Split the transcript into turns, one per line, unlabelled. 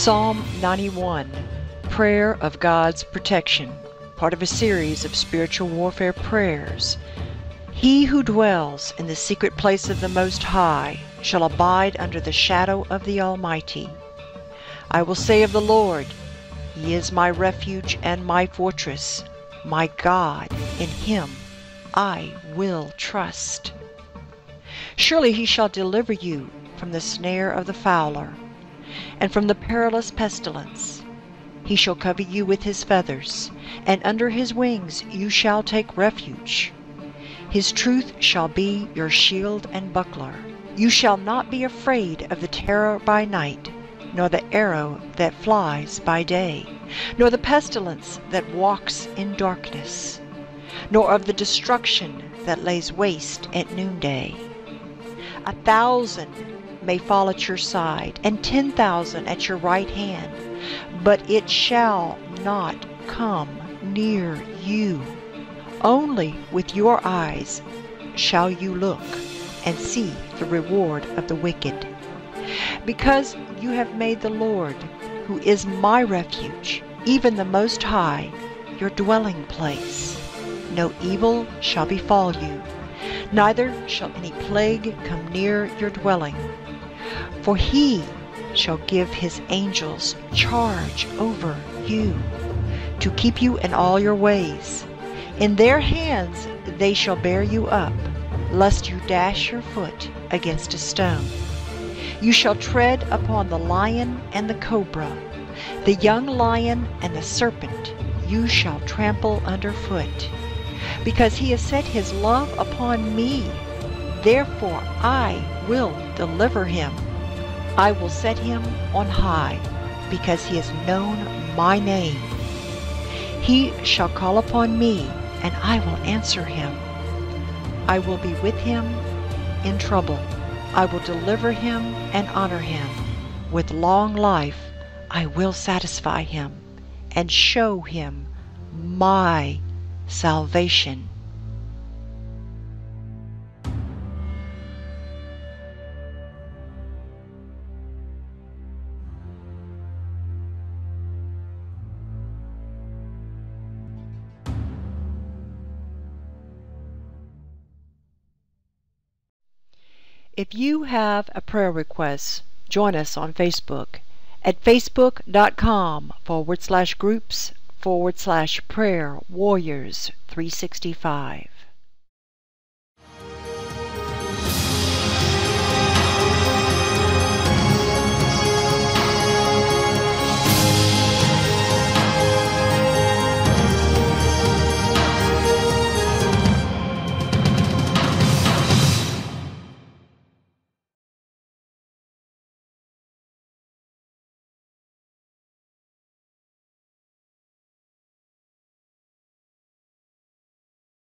Psalm 91 Prayer of God's Protection, part of a series of spiritual warfare prayers. He who dwells in the secret place of the Most High shall abide under the shadow of the Almighty. I will say of the Lord, He is my refuge and my fortress, my God, in Him I will trust. Surely He shall deliver you from the snare of the fowler and from the perilous pestilence. He shall cover you with his feathers, and under his wings you shall take refuge. His truth shall be your shield and buckler. You shall not be afraid of the terror by night, nor the arrow that flies by day, nor the pestilence that walks in darkness, nor of the destruction that lays waste at noonday. A thousand may fall at your side, and ten thousand at your right hand, but it shall not come near you. Only with your eyes shall you look and see the reward of the wicked. Because you have made the Lord, who is my refuge, even the Most High, your dwelling place. No evil shall befall you, neither shall any plague come near your dwelling. For he shall give his angels charge over you, to keep you in all your ways. In their hands they shall bear you up, lest you dash your foot against a stone. You shall tread upon the lion and the cobra, the young lion and the serpent you shall trample underfoot. Because he has set his love upon me, therefore I will deliver him. I will set him on high, because he has known my name. He shall call upon me, and I will answer him. I will be with him in trouble. I will deliver him and honor him. With long life I will satisfy him and show him my salvation. If you have a prayer request, join us on Facebook at facebook.com forward slash groups forward slash prayer warriors 365.